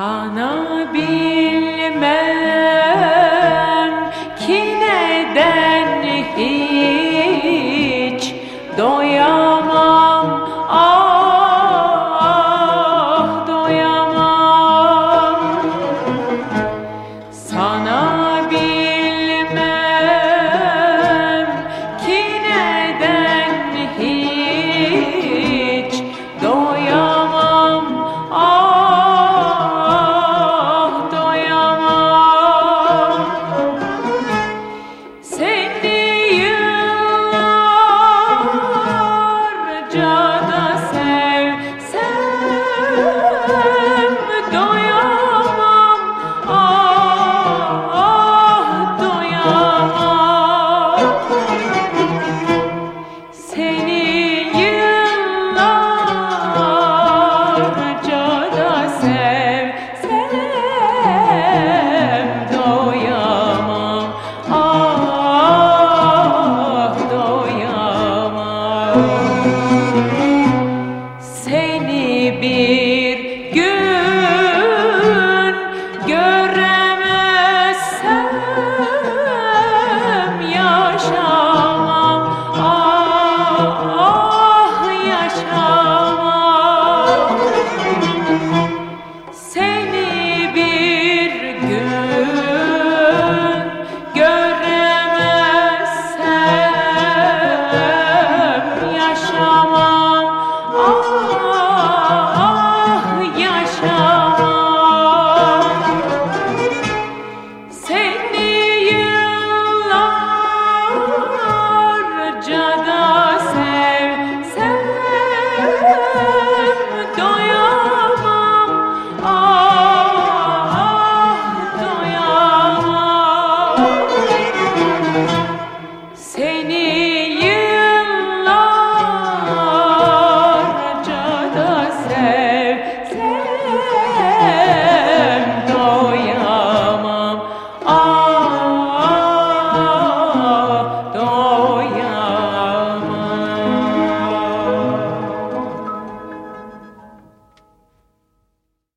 Sana bilmem ki neden hiç doyamam?